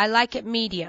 I like it medium.